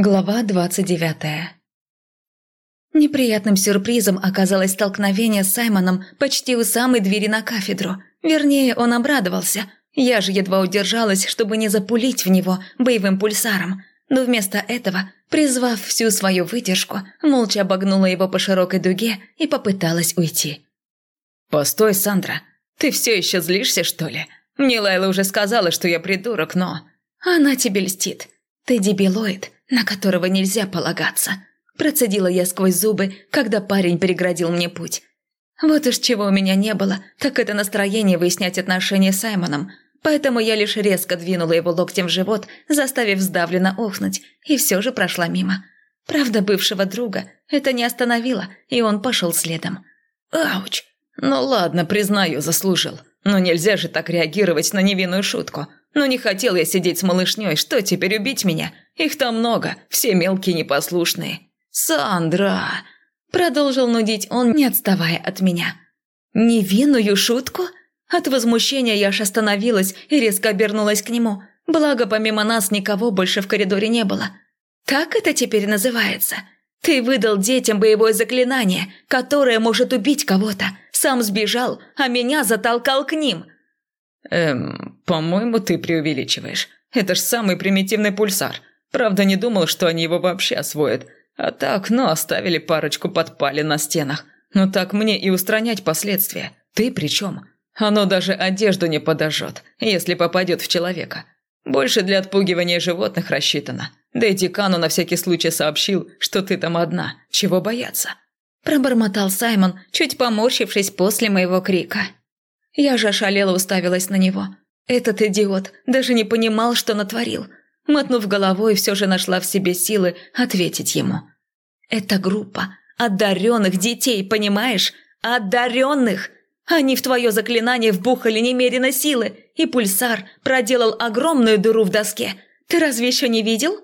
Глава двадцать девятая Неприятным сюрпризом оказалось столкновение с Саймоном почти у самой двери на кафедру. Вернее, он обрадовался. Я же едва удержалась, чтобы не запулить в него боевым пульсаром. Но вместо этого, призвав всю свою выдержку, молча обогнула его по широкой дуге и попыталась уйти. «Постой, Сандра, ты все еще злишься, что ли? Мне Лайла уже сказала, что я придурок, но...» «Она тебе льстит. Ты дебилоид, на которого нельзя полагаться», – процедила я сквозь зубы, когда парень переградил мне путь. Вот уж чего у меня не было, так это настроение выяснять отношения с Саймоном, поэтому я лишь резко двинула его локтем в живот, заставив сдавленно охнуть, и все же прошла мимо. Правда, бывшего друга это не остановило, и он пошел следом. «Ауч! Ну ладно, признаю, заслужил. Но нельзя же так реагировать на невинную шутку. Но не хотел я сидеть с малышней, что теперь убить меня? Их там много, все мелкие непослушные. Сандра!» Продолжил нудить он, не отставая от меня. «Невинную шутку?» От возмущения я аж остановилась и резко обернулась к нему. Благо, помимо нас никого больше в коридоре не было. «Так это теперь называется?» Ты выдал детям боевое заклинание, которое может убить кого-то. Сам сбежал, а меня затолкал к ним. Эм, по-моему, ты преувеличиваешь. Это ж самый примитивный пульсар. Правда, не думал, что они его вообще освоят. А так, ну, оставили парочку подпали на стенах. Но так мне и устранять последствия. Ты при чем? Оно даже одежду не подожжет, если попадет в человека. Больше для отпугивания животных рассчитано. Да и декану на всякий случай сообщил, что ты там одна. Чего бояться?» Пробормотал Саймон, чуть поморщившись после моего крика. Я же ошалела уставилась на него. Этот идиот даже не понимал, что натворил. Мотнув головой, все же нашла в себе силы ответить ему. «Это группа одаренных детей, понимаешь? Одаренных! Они в твое заклинание вбухали немерено силы, и пульсар проделал огромную дыру в доске. Ты разве еще не видел?»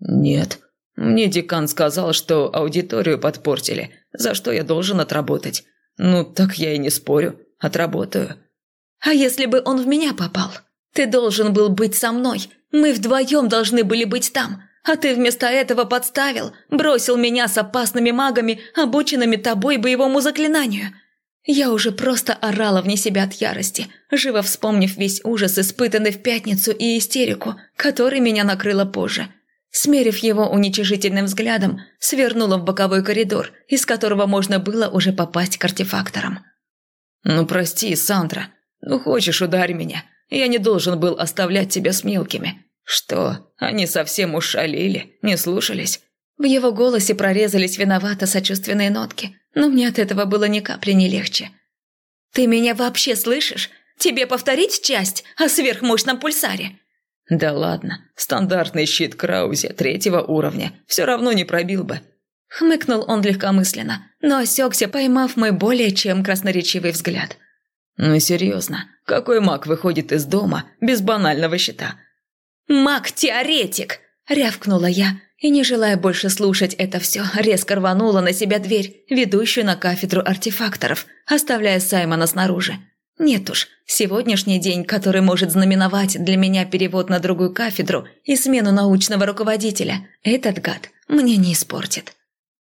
«Нет. Мне декан сказал, что аудиторию подпортили, за что я должен отработать. Ну, так я и не спорю. Отработаю». «А если бы он в меня попал? Ты должен был быть со мной. Мы вдвоем должны были быть там. А ты вместо этого подставил, бросил меня с опасными магами, обученными тобой боевому заклинанию». Я уже просто орала вне себя от ярости, живо вспомнив весь ужас, испытанный в пятницу и истерику, который меня накрыло позже – Смерив его уничижительным взглядом, свернула в боковой коридор, из которого можно было уже попасть к артефакторам. «Ну прости, Сандра. Ну хочешь, ударь меня. Я не должен был оставлять тебя с мелкими. Что, они совсем ушалили, не слушались?» В его голосе прорезались виновато сочувственные нотки, но мне от этого было ни капли не легче. «Ты меня вообще слышишь? Тебе повторить часть о сверхмощном пульсаре?» «Да ладно, стандартный щит Краузе третьего уровня все равно не пробил бы». Хмыкнул он легкомысленно, но осекся, поймав мой более чем красноречивый взгляд. «Ну серьезно, какой маг выходит из дома без банального щита?» «Маг-теоретик!» – рявкнула я, и, не желая больше слушать это все, резко рванула на себя дверь, ведущую на кафедру артефакторов, оставляя Саймона снаружи. Нет уж, сегодняшний день, который может знаменовать для меня перевод на другую кафедру и смену научного руководителя, этот гад мне не испортит.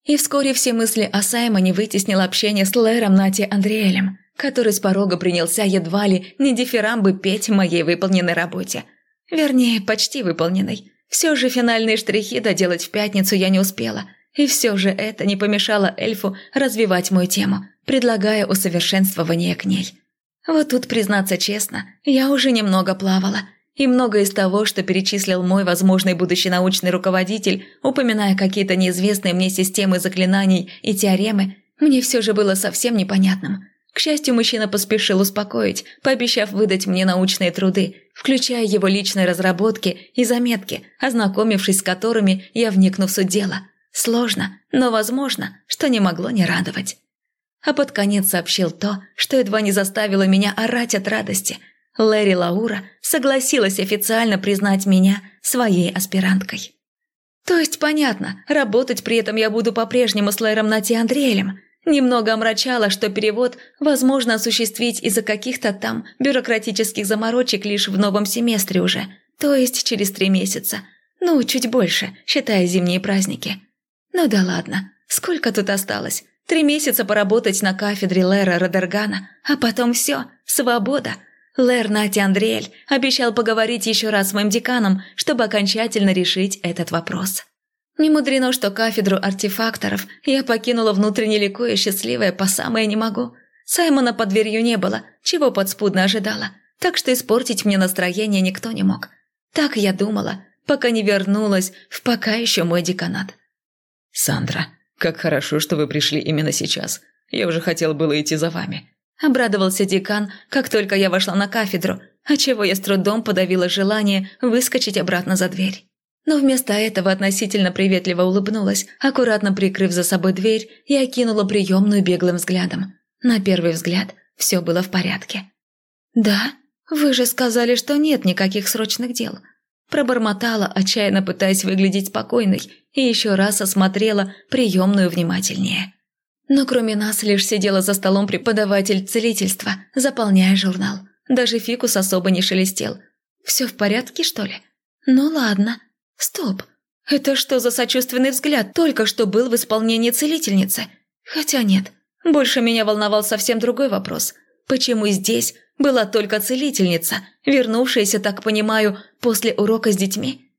И вскоре все мысли о Саймоне вытеснил общение с Лэром Нати Андреэлем, который с порога принялся едва ли не дифирамбы петь моей выполненной работе. Вернее, почти выполненной. Все же финальные штрихи доделать в пятницу я не успела. И все же это не помешало эльфу развивать мою тему, предлагая усовершенствование к ней. Вот тут, признаться честно, я уже немного плавала, и многое из того, что перечислил мой возможный будущий научный руководитель, упоминая какие-то неизвестные мне системы заклинаний и теоремы, мне все же было совсем непонятным. К счастью, мужчина поспешил успокоить, пообещав выдать мне научные труды, включая его личные разработки и заметки, ознакомившись с которыми я вникну в суть дела. Сложно, но возможно, что не могло не радовать а под конец сообщил то, что едва не заставило меня орать от радости. Лэри Лаура согласилась официально признать меня своей аспиранткой. То есть, понятно, работать при этом я буду по-прежнему с Лэром Нати Андреэлем. Немного омрачало, что перевод возможно осуществить из-за каких-то там бюрократических заморочек лишь в новом семестре уже, то есть через три месяца. Ну, чуть больше, считая зимние праздники. Ну да ладно, сколько тут осталось? Три месяца поработать на кафедре Лера Родергана, а потом все, свобода. Лэр Нати Андреэль обещал поговорить еще раз с моим деканом, чтобы окончательно решить этот вопрос. Не мудрено, что кафедру артефакторов я покинула внутренне ликуя счастливая по самое не могу. Саймона под дверью не было, чего подспудно ожидала, так что испортить мне настроение никто не мог. Так я думала, пока не вернулась в пока еще мой деканат. «Сандра, как хорошо, что вы пришли именно сейчас. Я уже хотел было идти за вами». Обрадовался декан, как только я вошла на кафедру, отчего я с трудом подавила желание выскочить обратно за дверь. Но вместо этого относительно приветливо улыбнулась, аккуратно прикрыв за собой дверь и окинула приемную беглым взглядом. На первый взгляд все было в порядке. «Да? Вы же сказали, что нет никаких срочных дел». Пробормотала, отчаянно пытаясь выглядеть спокойной, и еще раз осмотрела приемную внимательнее. Но кроме нас лишь сидела за столом преподаватель целительства, заполняя журнал. Даже фикус особо не шелестел. «Все в порядке, что ли?» «Ну ладно. Стоп. Это что за сочувственный взгляд только что был в исполнении целительницы? Хотя нет. Больше меня волновал совсем другой вопрос. Почему здесь была только целительница, вернувшаяся, так понимаю, после урока с детьми?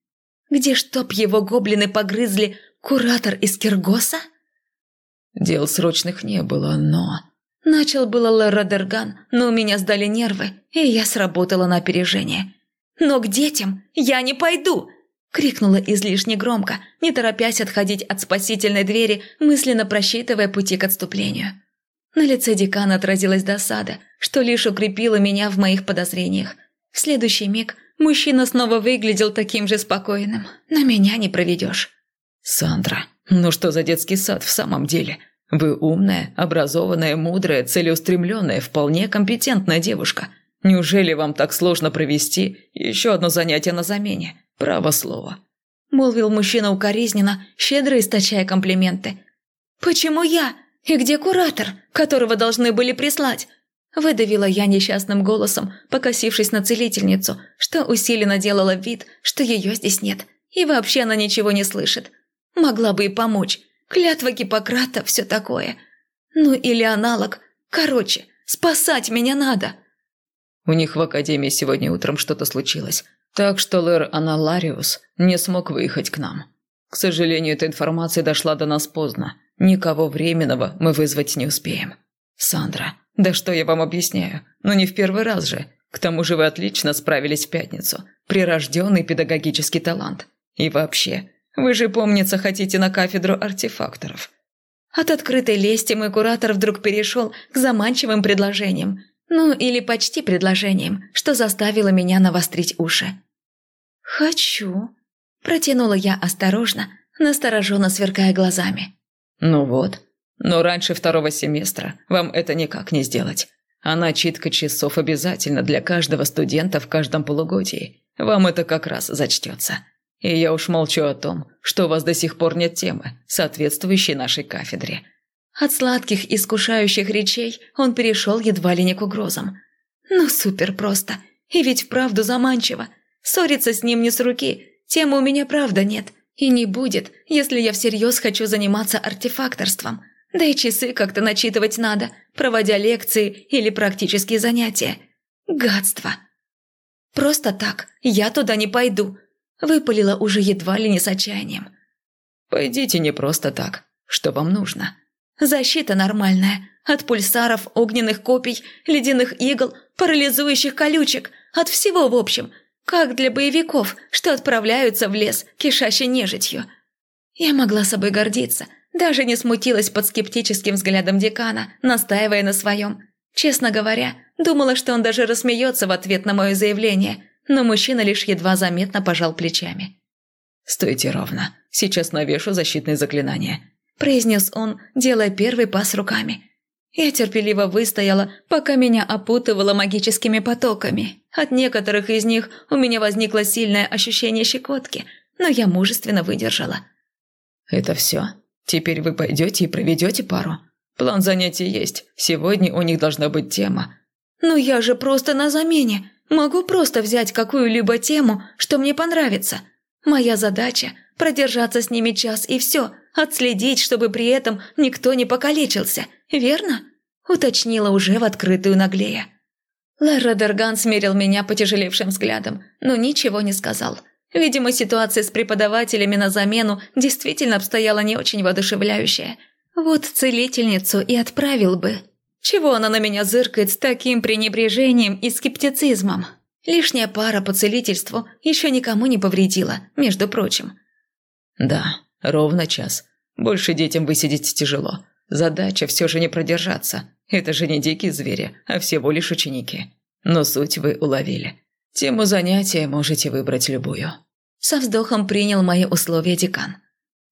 Где чтоб его гоблины погрызли куратор из Киргоса? Дел срочных не было, но... Начал было Леррадерган, но у меня сдали нервы, и я сработала на опережение. «Но к детям я не пойду!» Крикнула излишне громко, не торопясь отходить от спасительной двери, мысленно просчитывая пути к отступлению. На лице декана отразилась досада, что лишь укрепило меня в моих подозрениях. В следующий миг мужчина снова выглядел таким же спокойным. На меня не проведешь. «Сандра, ну что за детский сад в самом деле? Вы умная, образованная, мудрая, целеустремленная, вполне компетентная девушка. Неужели вам так сложно провести еще одно занятие на замене? Право слово». Молвил мужчина укоризненно, щедро источая комплименты. «Почему я? И где куратор, которого должны были прислать?» Выдавила я несчастным голосом, покосившись на целительницу, что усиленно делала вид, что ее здесь нет, и вообще она ничего не слышит. Могла бы и помочь. Клятва Гиппократа, все такое. Ну или аналог. Короче, спасать меня надо. У них в Академии сегодня утром что-то случилось. Так что Лэр Аналариус не смог выехать к нам. К сожалению, эта информация дошла до нас поздно. Никого временного мы вызвать не успеем. Сандра, да что я вам объясняю? Ну не в первый раз же. К тому же вы отлично справились в пятницу. Прирожденный педагогический талант. И вообще, вы же, помнится, хотите на кафедру артефакторов». От открытой лести мой куратор вдруг перешел к заманчивым предложениям. Ну, или почти предложениям, что заставило меня навострить уши. «Хочу», – протянула я осторожно, настороженно сверкая глазами. «Ну вот. Но раньше второго семестра вам это никак не сделать. А начитка часов обязательно для каждого студента в каждом полугодии. Вам это как раз зачтется». И я уж молчу о том, что у вас до сих пор нет темы, соответствующей нашей кафедре». От сладких, искушающих речей он перешел едва ли не к угрозам. «Ну, супер просто. И ведь вправду заманчиво. Ссориться с ним не с руки. Темы у меня правда нет. И не будет, если я всерьез хочу заниматься артефакторством. Да и часы как-то начитывать надо, проводя лекции или практические занятия. Гадство. Просто так я туда не пойду. Выпалила уже едва ли не с отчаянием. «Пойдите не просто так. Что вам нужно?» «Защита нормальная. От пульсаров, огненных копий, ледяных игл, парализующих колючек. От всего в общем. Как для боевиков, что отправляются в лес, кишащий нежитью». Я могла собой гордиться. Даже не смутилась под скептическим взглядом декана, настаивая на своем. Честно говоря, думала, что он даже рассмеется в ответ на мое заявление – но мужчина лишь едва заметно пожал плечами. «Стойте ровно, сейчас навешу защитные заклинания», – произнес он, делая первый пас руками. Я терпеливо выстояла, пока меня опутывало магическими потоками. От некоторых из них у меня возникло сильное ощущение щекотки, но я мужественно выдержала. «Это все? Теперь вы пойдете и проведете пару? План занятий есть, сегодня у них должна быть тема». «Ну я же просто на замене. Могу просто взять какую-либо тему, что мне понравится. Моя задача – продержаться с ними час и все, отследить, чтобы при этом никто не покалечился, верно?» – уточнила уже в открытую наглея. Лерра Дерган смерил меня потяжелевшим взглядом, но ничего не сказал. Видимо, ситуация с преподавателями на замену действительно обстояла не очень воодушевляющая. Вот целительницу и отправил бы. Чего она на меня зыркает с таким пренебрежением и скептицизмом? Лишняя пара по целительству еще никому не повредила, между прочим. «Да, ровно час. Больше детям высидеть тяжело. Задача все же не продержаться. Это же не дикие звери, а всего лишь ученики. Но суть вы уловили. Тему занятия можете выбрать любую». Со вздохом принял мои условия декан.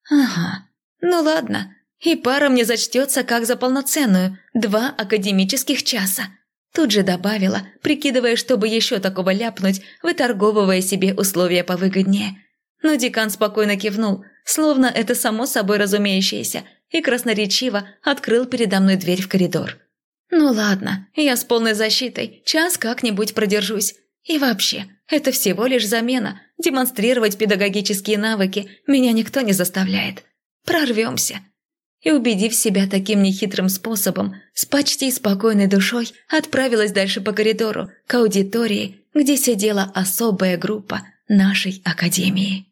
«Ага, ну ладно. И пара мне зачтется как за полноценную, два академических часа». Тут же добавила, прикидывая, чтобы еще такого ляпнуть, выторговывая себе условия повыгоднее. Но декан спокойно кивнул, словно это само собой разумеющееся, и красноречиво открыл передо мной дверь в коридор. «Ну ладно, я с полной защитой, час как-нибудь продержусь. И вообще, это всего лишь замена, демонстрировать педагогические навыки меня никто не заставляет. Прорвемся». И убедив себя таким нехитрым способом, с почти спокойной душой отправилась дальше по коридору, к аудитории, где сидела особая группа нашей академии.